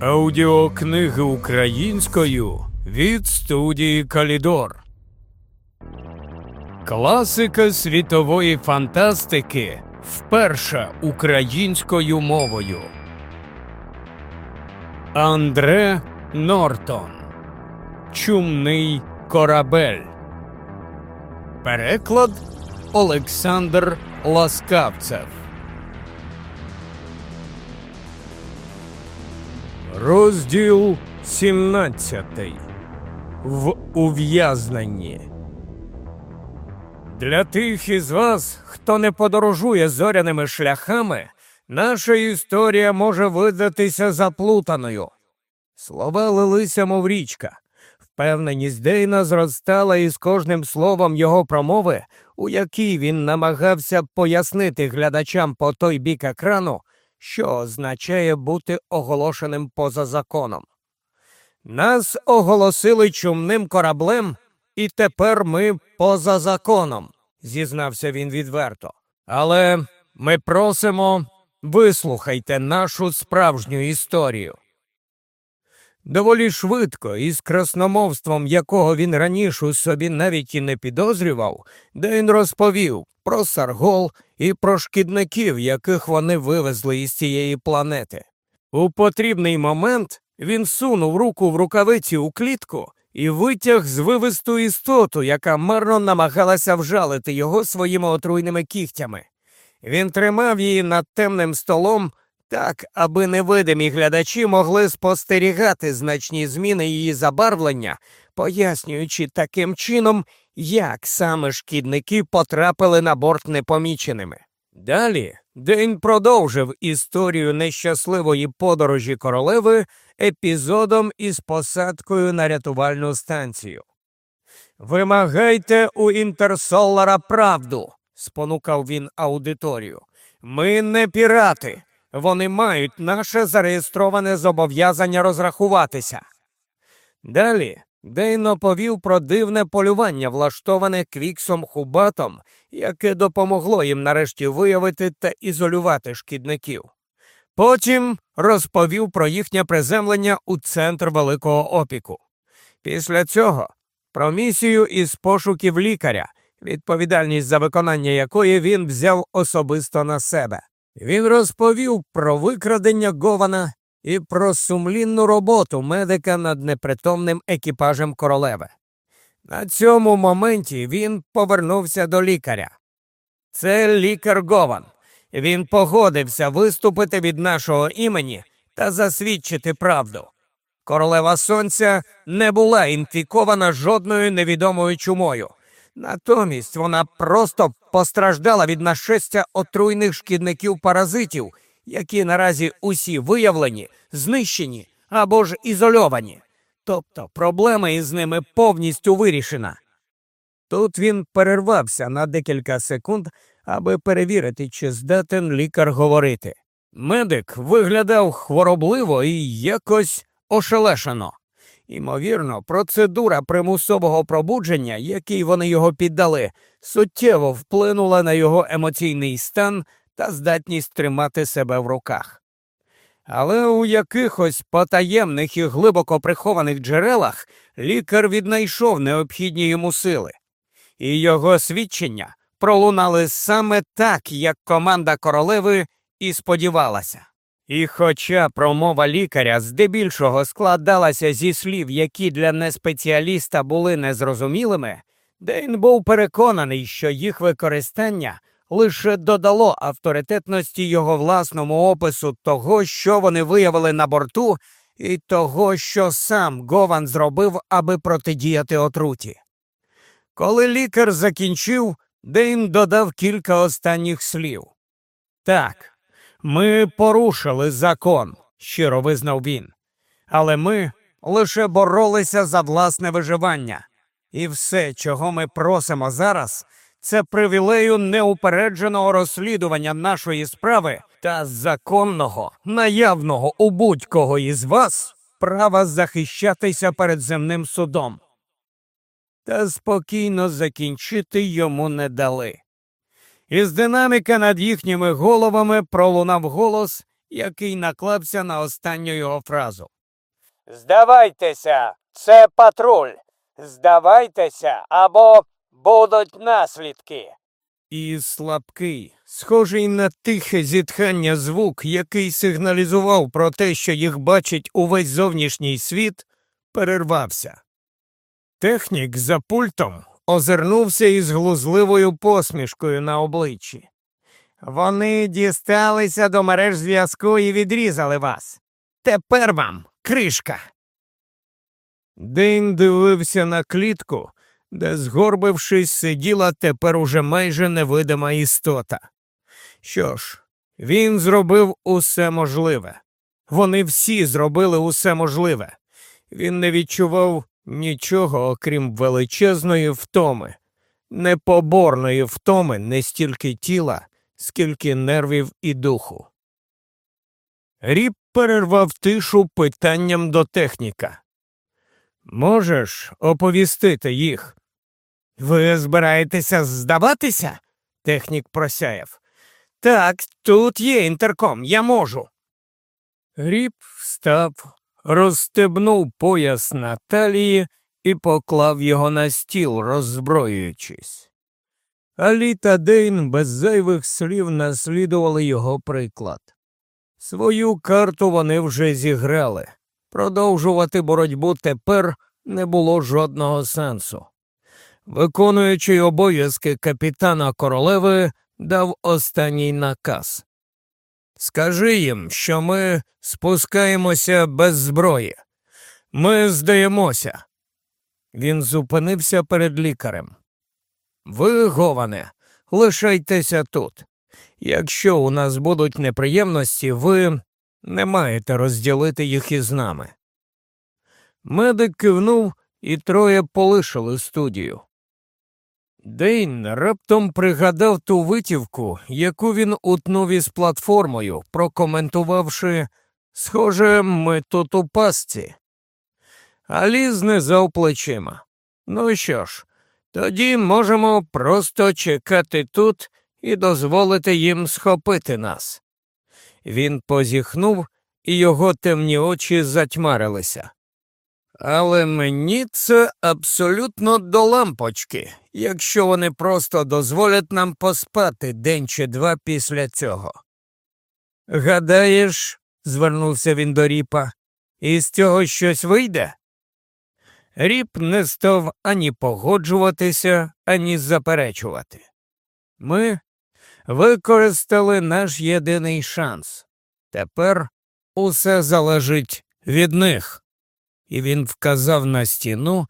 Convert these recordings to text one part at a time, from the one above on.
Аудіокниги українською від студії Калідор. Класика світової фантастики вперше українською мовою. Андре Нортон. Чумний корабель. Переклад Олександр Ласкавцев. Розділ 17. В ув'язненні. Для тих із вас, хто не подорожує зоряними шляхами, наша історія може видатися заплутаною. Слова лилися, мов річка. Впевненість Дейна зростала із кожним словом його промови, у якій він намагався пояснити глядачам по той бік екрану, що означає бути оголошеним поза законом. Нас оголосили чумним кораблем, і тепер ми поза законом, зізнався він відверто. Але ми просимо вислухайте нашу справжню історію. Доволі швидко, із красномовством, якого він раніше собі навіть і не підозрював, Дейн розповів про Саргол і про шкідників, яких вони вивезли із цієї планети. У потрібний момент він сунув руку в рукавиці у клітку і витяг звивисту істоту, яка марно намагалася вжалити його своїми отруйними кігтями. Він тримав її над темним столом так, аби невидимі глядачі могли спостерігати значні зміни її забарвлення, пояснюючи таким чином, як саме шкідники потрапили на борт непоміченими. Далі День продовжив історію нещасливої подорожі королеви епізодом із посадкою на рятувальну станцію. Вимагайте у Інтерсолара правду, спонукав він аудиторію. Ми не пірати. Вони мають наше зареєстроване зобов'язання розрахуватися. Далі Дейно повів про дивне полювання, влаштоване квіксом хубатом, яке допомогло їм нарешті виявити та ізолювати шкідників. Потім розповів про їхнє приземлення у центр великого опіку. Після цього про місію із пошуків лікаря, відповідальність за виконання якої він взяв особисто на себе. Він розповів про викрадення Гована і про сумлінну роботу медика над непритомним екіпажем королеви. На цьому моменті він повернувся до лікаря. Це лікар Гован. Він погодився виступити від нашого імені та засвідчити правду. Королева сонця не була інфікована жодною невідомою чумою. Натомість вона просто постраждала від нашестя отруйних шкідників паразитів, які наразі усі виявлені, знищені або ж ізольовані. Тобто проблема із ними повністю вирішена. Тут він перервався на декілька секунд, аби перевірити, чи здатен лікар говорити. Медик виглядав хворобливо і якось ошелешено. Імовірно, процедура примусового пробудження, якій вони його піддали, суттєво вплинула на його емоційний стан та здатність тримати себе в руках. Але у якихось потаємних і глибоко прихованих джерелах лікар віднайшов необхідні йому сили, і його свідчення пролунали саме так, як команда королеви і сподівалася. І хоча промова лікаря здебільшого складалася зі слів, які для неспеціаліста були незрозумілими, Дейн був переконаний, що їх використання лише додало авторитетності його власному опису того, що вони виявили на борту, і того, що сам Гован зробив, аби протидіяти отруті. Коли лікар закінчив, Дейн додав кілька останніх слів. Так, ми порушили закон, щиро визнав він, але ми лише боролися за власне виживання, і все, чого ми просимо зараз, це привілею неупередженого розслідування нашої справи та законного, наявного у будь-кого із вас права захищатися перед земним судом. Та спокійно закінчити йому не дали. Із динаміка над їхніми головами пролунав голос, який наклався на останню його фразу. Здавайтеся, це патруль. Здавайтеся, або будуть наслідки. І слабкий, схожий на тихе зітхання звук, який сигналізував про те, що їх бачить увесь зовнішній світ, перервався. Технік за пультом озирнувся із глузливою посмішкою на обличчі. Вони дісталися до мереж зв'язку і відрізали вас. Тепер вам кришка. Дейн дивився на клітку, де, згорбившись, сиділа тепер уже майже невидима істота. Що ж, він зробив усе можливе. Вони всі зробили усе можливе. Він не відчував нічого, окрім величезної втоми, непоборної втоми не стільки тіла, скільки нервів і духу. Ріп перервав тишу питанням до техніка. Можеш оповістити їх? Ви збираєтеся здаватися? Технік просяяв. Так, тут є інтерком, я можу. Ріп встав, розстебнув пояс на талії і поклав його на стіл, роззброюючись. Алі та Дейн без зайвих слів наслідували його приклад. Свою карту вони вже зіграли. Продовжувати боротьбу тепер не було жодного сенсу. Виконуючи обов'язки капітана королеви, дав останній наказ. Скажи їм, що ми спускаємося без зброї. Ми здаємося. Він зупинився перед лікарем. Ви, Говане, лишайтеся тут. Якщо у нас будуть неприємності, ви не маєте розділити їх із нами. Медик кивнув, і троє полишили студію. Дейн раптом пригадав ту витівку, яку він утнув із платформою, прокоментувавши Схоже, ми тут у пастці. Алі знизав плечима. Ну що ж, тоді можемо просто чекати тут і дозволити їм схопити нас. Він позіхнув, і його темні очі затьмарилися. Але мені це абсолютно до лампочки, якщо вони просто дозволять нам поспати день чи два після цього. Гадаєш, звернувся він до ріпа, із цього щось вийде? Ріп не став ані погоджуватися, ані заперечувати. Ми використали наш єдиний шанс. Тепер усе залежить від них і він вказав на стіну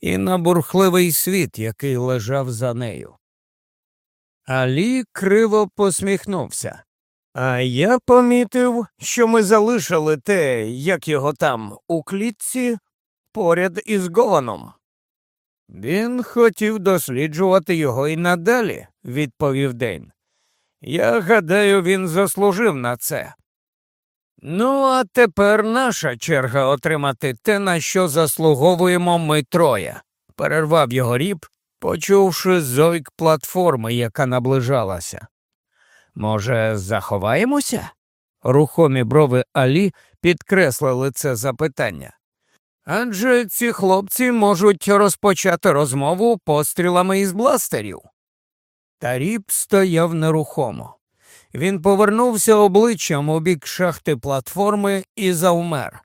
і на бурхливий світ, який лежав за нею. Алі криво посміхнувся. А я помітив, що ми залишили те, як його там, у клітці, поряд із Гованом. Він хотів досліджувати його і надалі, відповів Дейн. Я гадаю, він заслужив на це. Ну, а тепер наша черга отримати те, на що заслуговуємо ми троє, перервав його ріб, почувши зойк платформи, яка наближалася. Може, заховаємося? Рухомі брови Алі підкреслили це запитання. Адже ці хлопці можуть розпочати розмову пострілами із бластерів. Та ріб стояв нерухомо. Він повернувся обличчям у бік шахти платформи і завмер.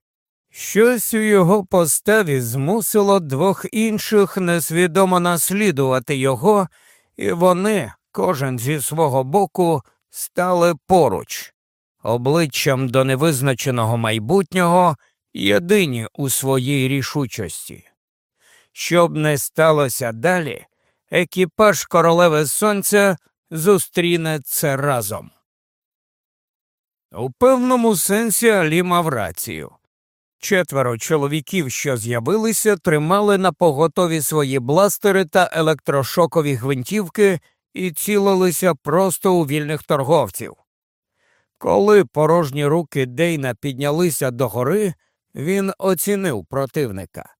Щось у його поставі змусило двох інших несвідомо наслідувати його, і вони, кожен зі свого боку, стали поруч, обличчям до невизначеного майбутнього, єдині у своїй рішучості. Щоб не сталося далі, екіпаж королеви сонця зустріне це разом. У певному сенсі Алі мав рацію. Четверо чоловіків, що з'явилися, тримали на поготові свої бластери та електрошокові гвинтівки і цілилися просто у вільних торговців. Коли порожні руки Дейна піднялися догори, він оцінив противника.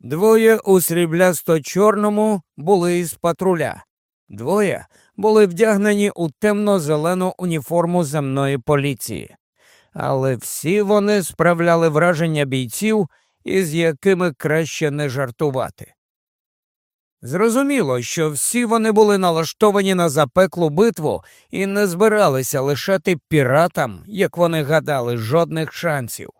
Двоє у сріблясто чорному були із патруля, двоє були вдягнені у темно-зелену уніформу земної поліції. але всі вони справляли враження бійців, із якими краще не жартувати. Зрозуміло, що всі вони були налаштовані на запеклу битву і не збиралися лишати піратам, як вони гадали, жодних шансів.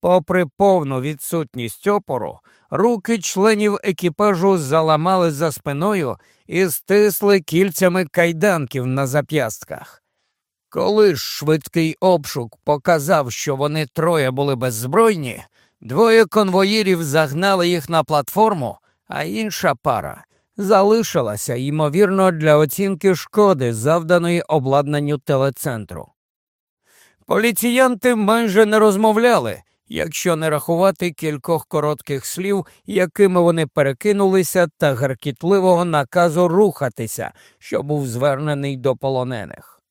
Попри повну відсутність опору, руки членів екіпажу заламали за спиною і стисли кільцями кайданків на зап'ястках. Коли ж швидкий обшук показав, що вони троє були беззбройні, двоє конвоїрів загнали їх на платформу, а інша пара залишилася, ймовірно, для оцінки шкоди, завданої обладнанню телецентру. Поліціянти майже не розмовляли, якщо не рахувати кількох коротких слів, якими вони перекинулися, та гаркітливого наказу рухатися, що був звернений до полонених.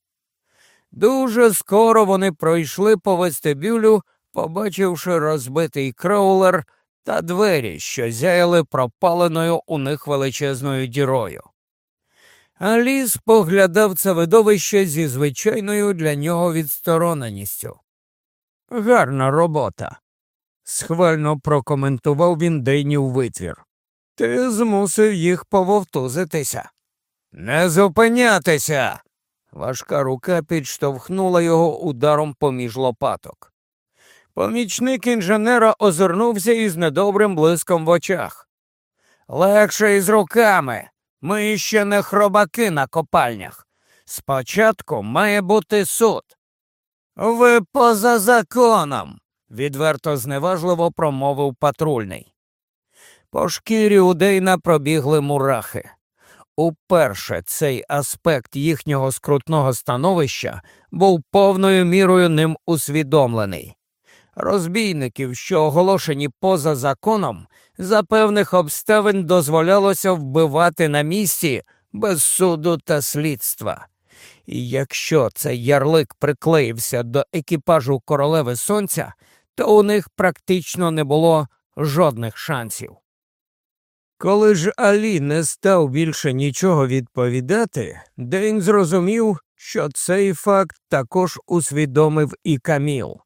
Дуже скоро вони пройшли по вестибюлю, побачивши розбитий кроулер та двері, що зяяли пропаленою у них величезною дірою. Аліс поглядав це видовище зі звичайною для нього відстороненістю. Гарна робота, схвально прокоментував він Дейнів витвір. Ти змусив їх пововтузитися. Не зупинятися. Важка рука підштовхнула його ударом поміж лопаток. Помічник інженера озирнувся із недобрим блиском в очах. Легше із руками. Ми ще не хробаки на копальнях. Спочатку має бути суд. Ви поза законом, відверто зневажливо промовив патрульний. По шкірі у Дейна пробігли мурахи. Уперше цей аспект їхнього скрутного становища був повною мірою ним усвідомлений. Розбійників, що оголошені поза законом, за певних обставин дозволялося вбивати на місці без суду та слідства. І якщо цей ярлик приклеївся до екіпажу королеви сонця, то у них практично не було жодних шансів. Коли ж Алі не став більше нічого відповідати, Дейн зрозумів, що цей факт також усвідомив і Каміл.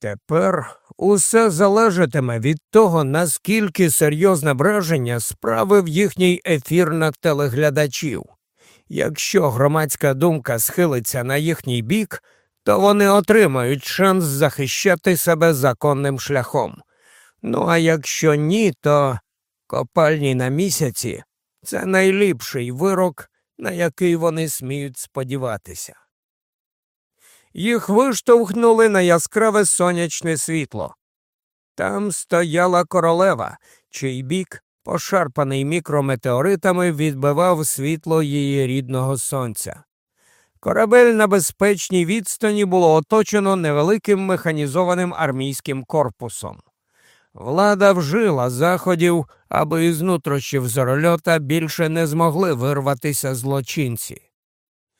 Тепер усе залежатиме від того, наскільки серйозне враження справив їхній ефір на телеглядачів. Якщо громадська думка схилиться на їхній бік, то вони отримають шанс захищати себе законним шляхом. Ну а якщо ні, то копальні на місяці це найліпший вирок, на який вони сміють сподіватися. Їх виштовхнули на яскраве сонячне світло. Там стояла королева, чий бік, пошарпаний мікрометеоритами, відбивав світло її рідного сонця. Корабель на безпечній відстані було оточено невеликим механізованим армійським корпусом. Влада вжила заходів, аби із нутрощів зорольота більше не змогли вирватися злочинці.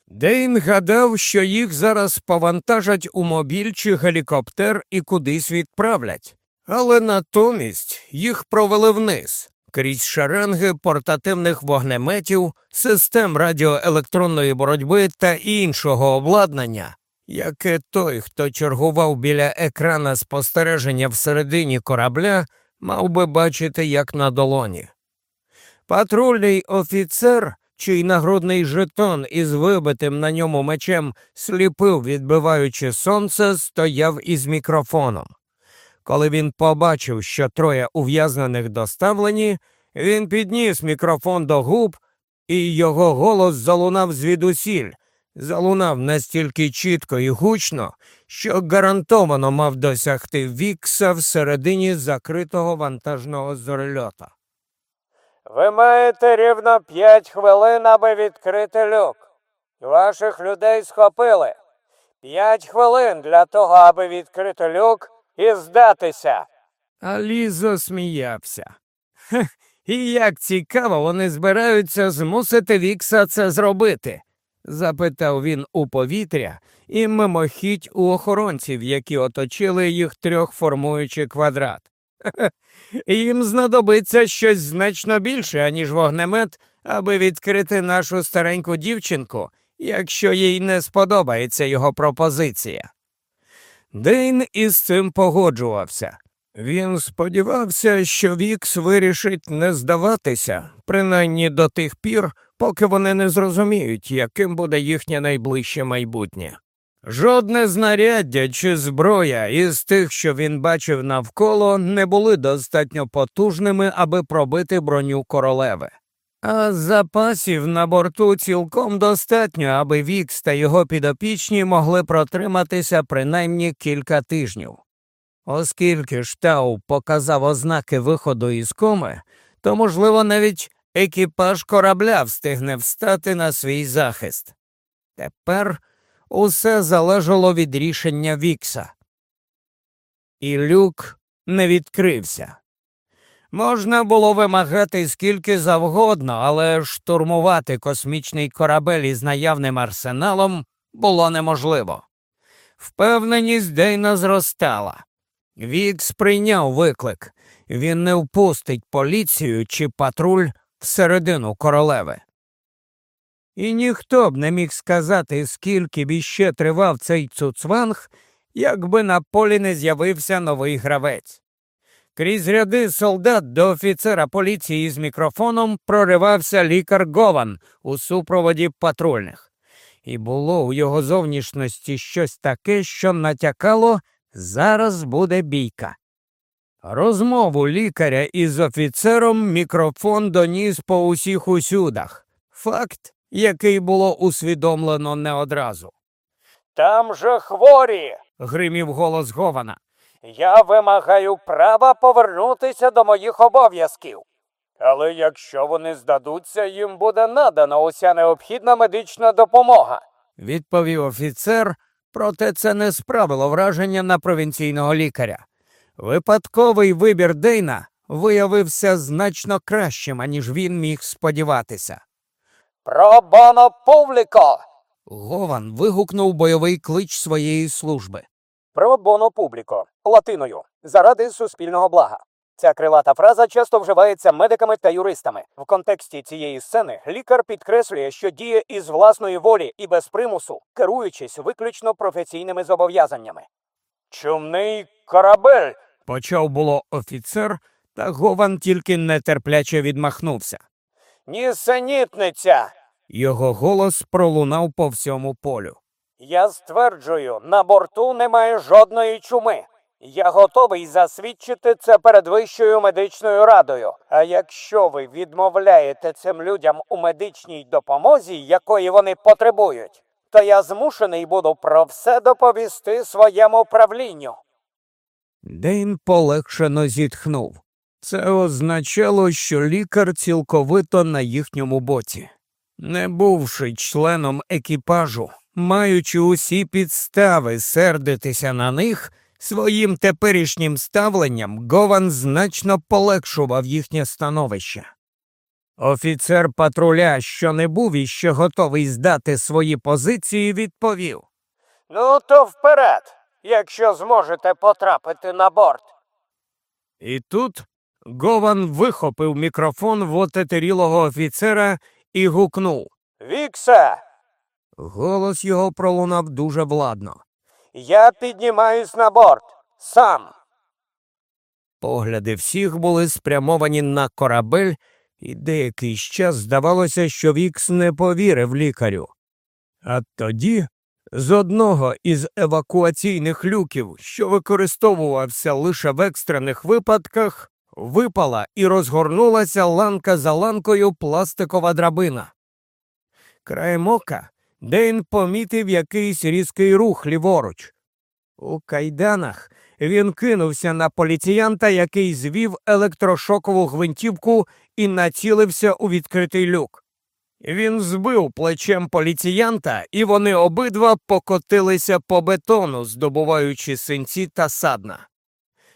Дейн гадав, що їх зараз повантажать у мобіль чи гелікоптер і кудись відправлять, але натомість їх провели вниз крізь шеренги портативних вогнеметів, систем радіоелектронної боротьби та іншого обладнання, яке той, хто чергував біля екрана спостереження всередині корабля, мав би бачити як на долоні. Патрульний офіцер чий нагрудний жетон із вибитим на ньому мечем сліпив, відбиваючи сонце, стояв із мікрофоном. Коли він побачив, що троє ув'язнених доставлені, він підніс мікрофон до губ, і його голос залунав звідусіль, залунав настільки чітко і гучно, що гарантовано мав досягти вікса всередині закритого вантажного зорельота. Ви маєте рівно п'ять хвилин, аби відкрити люк. Ваших людей схопили. П'ять хвилин для того, аби відкрити люк і здатися. Алі засміявся. Хех, і як цікаво, вони збираються змусити Вікса це зробити? запитав він у повітря і мимохідь у охоронців, які оточили їх трьох формуючи квадрат. Їм знадобиться щось значно більше, аніж вогнемет, аби відкрити нашу стареньку дівчинку, якщо їй не сподобається його пропозиція. Дейн із цим погоджувався. Він сподівався, що Вікс вирішить не здаватися, принаймні до тих пір, поки вони не зрозуміють, яким буде їхнє найближче майбутнє. Жодне знаряддя чи зброя із тих, що він бачив навколо, не були достатньо потужними, аби пробити броню королеви. А запасів на борту цілком достатньо, аби Вікс та його підопічні могли протриматися принаймні кілька тижнів. Оскільки Штау показав ознаки виходу із коми, то, можливо, навіть екіпаж корабля встигне встати на свій захист. Тепер усе залежало від рішення Вікса. І люк не відкрився. Можна було вимагати скільки завгодно, але штурмувати космічний корабель із наявним арсеналом було неможливо. Впевненість Дейна зростала. Вікс прийняв виклик він не впустить поліцію чи патруль всередину королеви. І ніхто б не міг сказати, скільки б іще тривав цей цуцванг, якби на полі не з'явився новий гравець. Крізь ряди солдат до офіцера поліції з мікрофоном проривався лікар Гован у супроводі патрульних, і було у його зовнішності щось таке, що натякало зараз буде бійка. Розмову лікаря із офіцером мікрофон доніс по усіх усюдах. Факт, який було усвідомлено не одразу. Там же хворі. гримів голос Гована. Я вимагаю права повернутися до моїх обов'язків. Але якщо вони здадуться, їм буде надана уся необхідна медична допомога, відповів офіцер, проте це не справило враження на провінційного лікаря. Випадковий вибір Дейна виявився значно кращим, аніж він міг сподіватися. Пробано публіко. Гован вигукнув бойовий клич своєї служби. Пробоно публіко латиною заради суспільного блага. Ця крилата фраза часто вживається медиками та юристами. В контексті цієї сцени лікар підкреслює, що діє із власної волі і без примусу, керуючись виключно професійними зобов'язаннями. Чумний корабель. почав було офіцер, та Гован тільки нетерпляче відмахнувся. Нісенітниця. Його голос пролунав по всьому полю. Я стверджую, на борту немає жодної чуми. Я готовий засвідчити це перед Вищою медичною радою. А якщо ви відмовляєте цим людям у медичній допомозі, якої вони потребують, то я змушений буду про все доповісти своєму правлінню. Дейн полегшено зітхнув. Це означало, що лікар цілковито на їхньому боці. Не бувши членом екіпажу, маючи усі підстави сердитися на них, своїм теперішнім ставленням Гован значно полегшував їхнє становище. Офіцер патруля, що не був іще готовий здати свої позиції, відповів Ну, то вперед, якщо зможете потрапити на борт. І тут Гован вихопив мікрофон в отетерілого офіцера і гукнув Віксе, Голос його пролунав дуже владно. я піднімаюсь на борт. Сам. Погляди всіх були спрямовані на корабель, і деякий час здавалося, що Вікс не повірив лікарю. А тоді з одного із евакуаційних люків, що використовувався лише в екстрених випадках, випала і розгорнулася ланка за ланкою пластикова драбина. Краєм ока Дейн помітив якийсь різкий рух ліворуч. У кайданах він кинувся на поліціянта, який звів електрошокову гвинтівку і націлився у відкритий люк. Він збив плечем поліціянта, і вони обидва покотилися по бетону, здобуваючи синці та садна.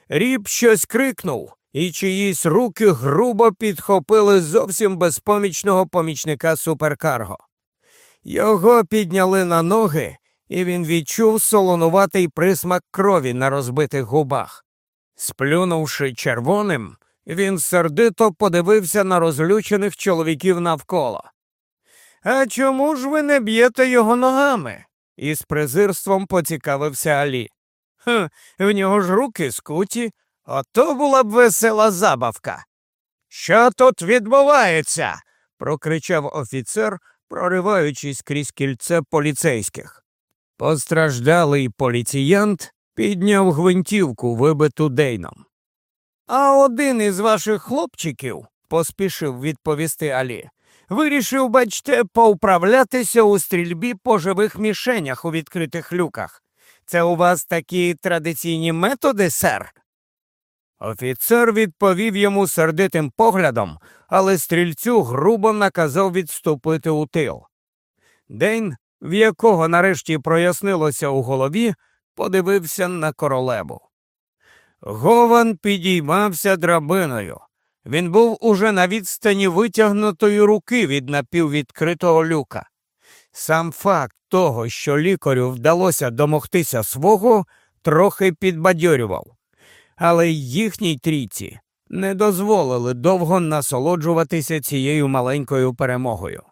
Ріб щось крикнув, і чиїсь руки грубо підхопили зовсім безпомічного помічника суперкарго. Його підняли на ноги, і він відчув солонуватий присмак крові на розбитих губах. Сплюнувши червоним, він сердито подивився на розлючених чоловіків навколо. А чому ж ви не б'єте його ногами? із презирством поцікавився Алі. Хм, в нього ж руки скуті, ото була б весела забавка. Що тут відбувається? прокричав офіцер, прориваючись крізь кільце поліцейських. Постраждалий поліціянт підняв гвинтівку, вибиту Дейном. А один із ваших хлопчиків, поспішив відповісти Алі, вирішив, бачте, повправлятися у стрільбі по живих мішенях у відкритих люках. Це у вас такі традиційні методи, сер? Офіцер відповів йому сердитим поглядом, але стрільцю грубо наказав відступити у тил. День, в якого нарешті прояснилося у голові, подивився на королеву. Гован підіймався драбиною. Він був уже на відстані витягнутої руки від напіввідкритого люка. Сам факт того, що лікарю вдалося домогтися свого, трохи підбадьорював, але їхній трійці не дозволили довго насолоджуватися цією маленькою перемогою.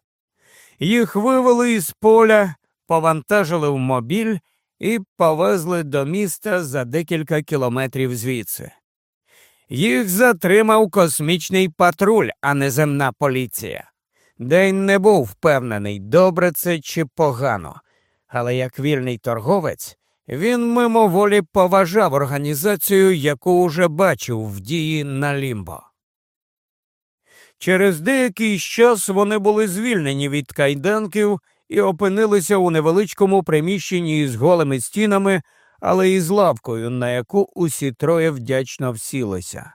Їх вивели із поля, повантажили в мобіль і повезли до міста за декілька кілометрів звідси. Їх затримав космічний патруль, а не земна поліція. День не був впевнений, добре це чи погано, але як вільний торговець він мимоволі поважав організацію, яку уже бачив в дії на лімбо. Через деякий час вони були звільнені від кайданків і опинилися у невеличкому приміщенні із голими стінами, але із лавкою, на яку усі троє вдячно всілися.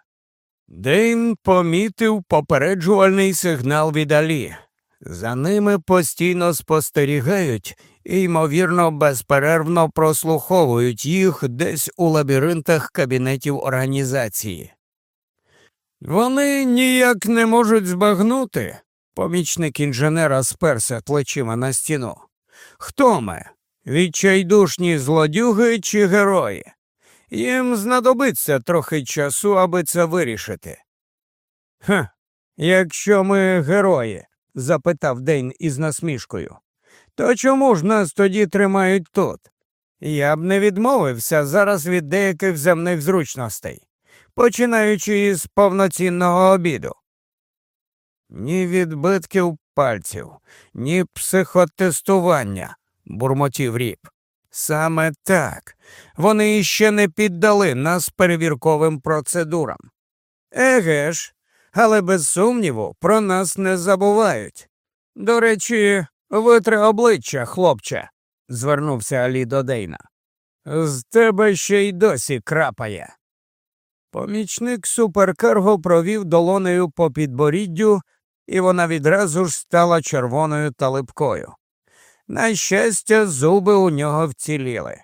Дейн помітив попереджувальний сигнал від Алі. За ними постійно спостерігають і, ймовірно, безперервно прослуховують їх десь у лабіринтах кабінетів організації. Вони ніяк не можуть збагнути. Помічник інженера сперся плечима на стіну. Хто ми? Відчайдушні злодюги чи герої? Їм знадобиться трохи часу, аби це вирішити. Ха, якщо ми герої, запитав Дейн із насмішкою, то чому ж нас тоді тримають тут? Я б не відмовився зараз від деяких земних зручностей, починаючи із повноцінного обіду. Ні відбитків пальців, ні психотестування, бурмотів ріп. Саме так. Вони іще не піддали нас перевірковим процедурам. Еге ж, але без сумніву про нас не забувають. До речі, витри обличчя, хлопче, звернувся Алі до Дейна. З тебе ще й досі крапає. Помічник суперкарго провів долонею по підборіддю, і вона відразу ж стала червоною та липкою. На щастя, зуби у нього вціліли.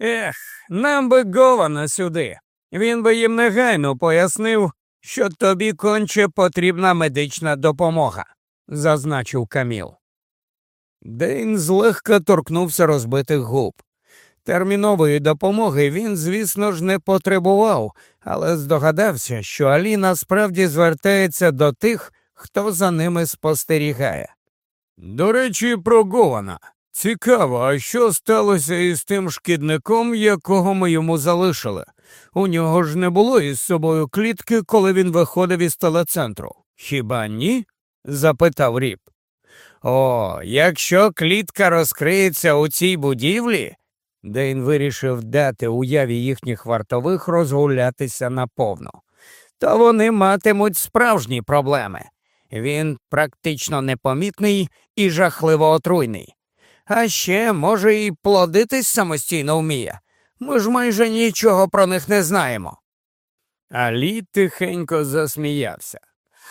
Ех, нам би Гована сюди. Він би їм негайно пояснив, що тобі конче потрібна медична допомога, зазначив Каміл. Дейн злегка торкнувся розбитих губ. Термінової допомоги він, звісно ж, не потребував, але здогадався, що Аліна справді звертається до тих, хто за ними спостерігає. До речі, про Гована. Цікаво, а що сталося із тим шкідником, якого ми йому залишили? У нього ж не було із собою клітки, коли він виходив із телецентру. Хіба ні? Запитав ріп. О, якщо клітка розкриється у цій будівлі, Дейн вирішив дати уяві їхніх вартових розгулятися наповну, то вони матимуть справжні проблеми. Він практично непомітний і жахливо отруйний. А ще, може, і плодитись самостійно вміє. Ми ж майже нічого про них не знаємо. Алі тихенько засміявся.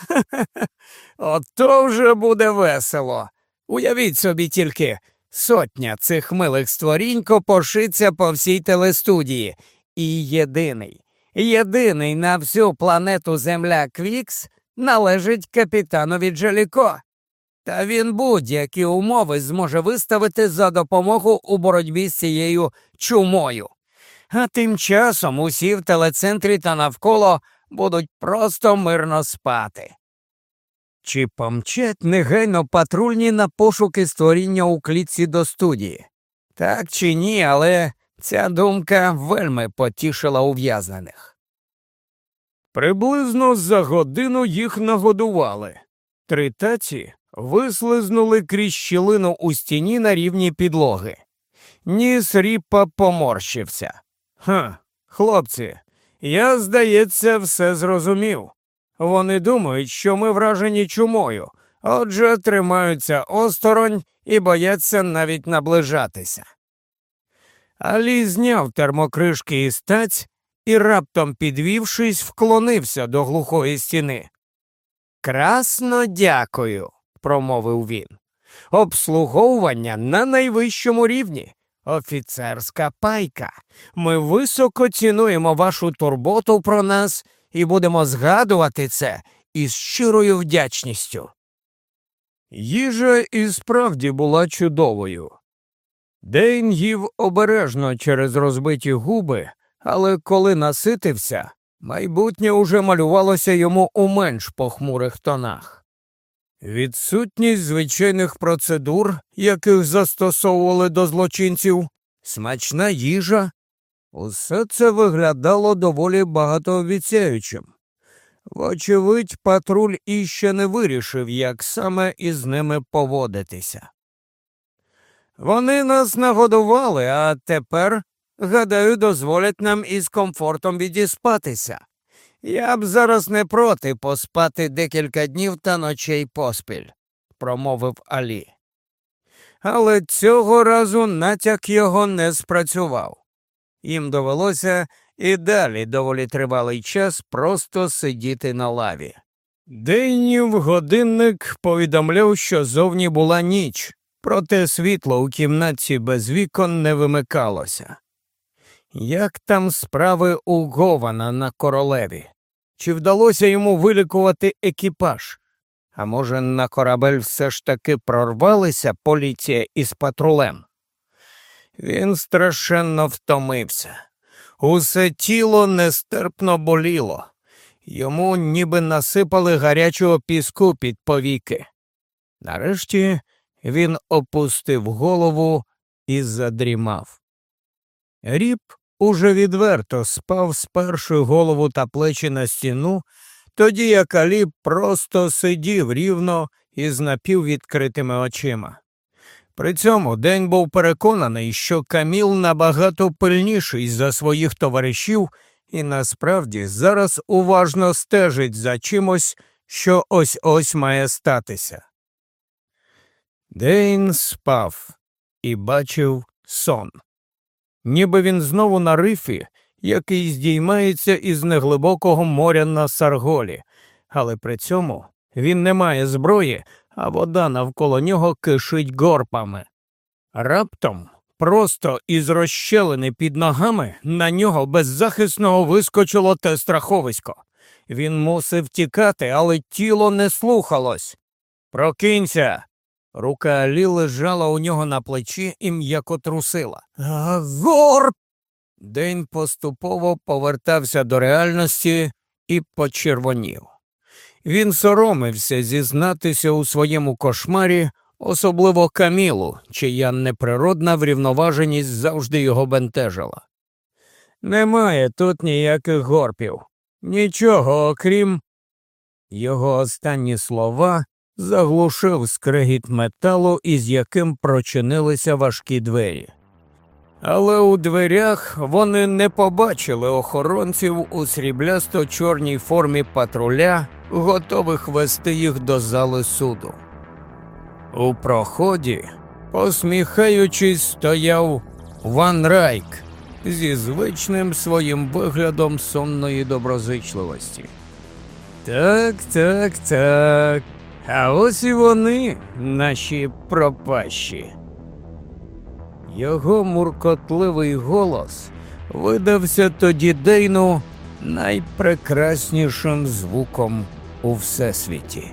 Ото вже буде весело. Уявіть собі тільки, сотня цих милих створінь копошиться по всій телестудії. І єдиний, єдиний на всю планету Земля Квікс належить капітанові Джаліко. Та він будь-які умови зможе виставити за допомогу у боротьбі з цією чумою. А тим часом усі в телецентрі та навколо будуть просто мирно спати. Чи помчать негайно патрульні на пошуки створіння у клітці до студії? Так чи ні, але Ця думка вельми потішила ув'язнених. Приблизно за годину їх нагодували. Три таці вислизнули крізь щілину у стіні на рівні підлоги. Ніс ріпа поморщився. Ха, хлопці, я, здається, все зрозумів. Вони думають, що ми вражені чумою, отже, тримаються осторонь і бояться навіть наближатися. Алі зняв термокришки із таць і, раптом підвівшись, вклонився до глухої стіни. Красно дякую, промовив він. Обслуговування на найвищому рівні. Офіцерська пайка. Ми високо цінуємо вашу турботу про нас і будемо згадувати це із щирою вдячністю. Їжа і справді була чудовою. Дейн їв обережно через розбиті губи, але коли наситився, майбутнє уже малювалося йому у менш похмурих тонах. Відсутність звичайних процедур, яких застосовували до злочинців, смачна їжа, усе це виглядало доволі багатообіцяючим. Вочевидь, патруль іще не вирішив, як саме із ними поводитися. Вони нас нагодували, а тепер, гадаю, дозволять нам із комфортом відіспатися. Я б зараз не проти поспати декілька днів та ночей поспіль, промовив Алі. Але цього разу натяк його не спрацював. Їм довелося і далі доволі тривалий час просто сидіти на лаві. Дейнів годинник повідомляв, що зовні була ніч, проте світло у кімнаті без вікон не вимикалося. Як там справи у Гована на королеві? Чи вдалося йому вилікувати екіпаж? А може, на корабель все ж таки прорвалися поліція із патрулем? Він страшенно втомився. Усе тіло нестерпно боліло. Йому ніби насипали гарячого піску під повіки. Нарешті він опустив голову і задрімав. Ріп уже відверто спав, сперши голову та плечі на стіну, тоді як Алі просто сидів рівно із напіввідкритими очима. При цьому день був переконаний, що Каміл набагато пильніший за своїх товаришів і насправді зараз уважно стежить за чимось, що ось ось має статися. Дейн спав і бачив сон. Ніби він знову на рифі, який здіймається із неглибокого моря на Сарголі, але при цьому він не має зброї, а вода навколо нього кишить горпами. Раптом, просто із розщелини під ногами, на нього беззахисного вискочило те страховисько. Він мусив тікати, але тіло не слухалось. Прокинься. Рука Алі лежала у нього на плечі і м'яко трусила. Горб! День поступово повертався до реальності і почервонів. Він соромився зізнатися у своєму кошмарі, особливо Камілу, чия неприродна врівноваженість завжди його бентежила. Немає тут ніяких горпів, нічого окрім. Його останні слова заглушив скрегіт металу, із яким прочинилися важкі двері. Але у дверях вони не побачили охоронців у сріблясто чорній формі патруля, готових вести їх до зали суду. У проході, посміхаючись, стояв Ван Райк зі звичним своїм виглядом сонної доброзичливості. Так, так, так. А ось і вони, наші пропащі. Його муркотливий голос видався тоді Дейну найпрекраснішим звуком у всесвіті.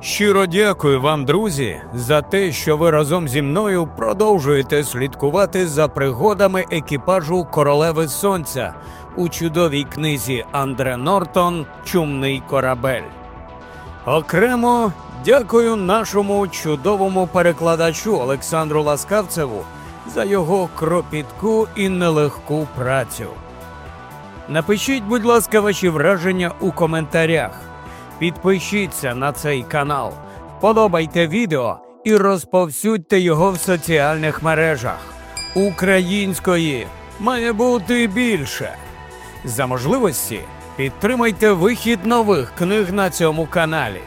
Щиро дякую вам, друзі, за те, що ви разом зі мною продовжуєте слідкувати за пригодами екіпажу Королеви Сонця у чудовій книзі Андре Нортон Чумний корабель. Окремо дякую нашому чудовому перекладачу Олександру Ласкавцеву за його кропітку і нелегку працю. Напишіть, будь ласка, ваші враження у коментарях. Підпишіться на цей канал, подобайте відео і розповсюдьте його в соціальних мережах. Української має бути більше. За можливості підтримайте вихід нових книг на цьому каналі.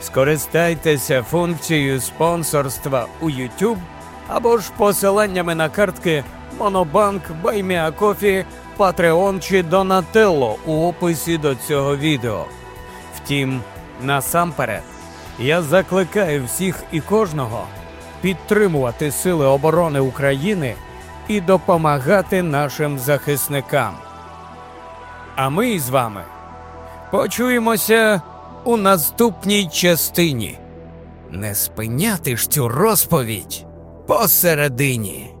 Скористайтеся функцією спонсорства у YouTube або ж посиланнями на картки Монобанк, Buy Me a Coffee, Patreon чи Donatello у описі до цього відео. Втім, насамперед, я закликаю всіх і кожного підтримувати Сили оборони України і допомагати нашим захисникам. А ми з вами почуємося у наступній частині. Не спиняти ж цю розповідь посередині.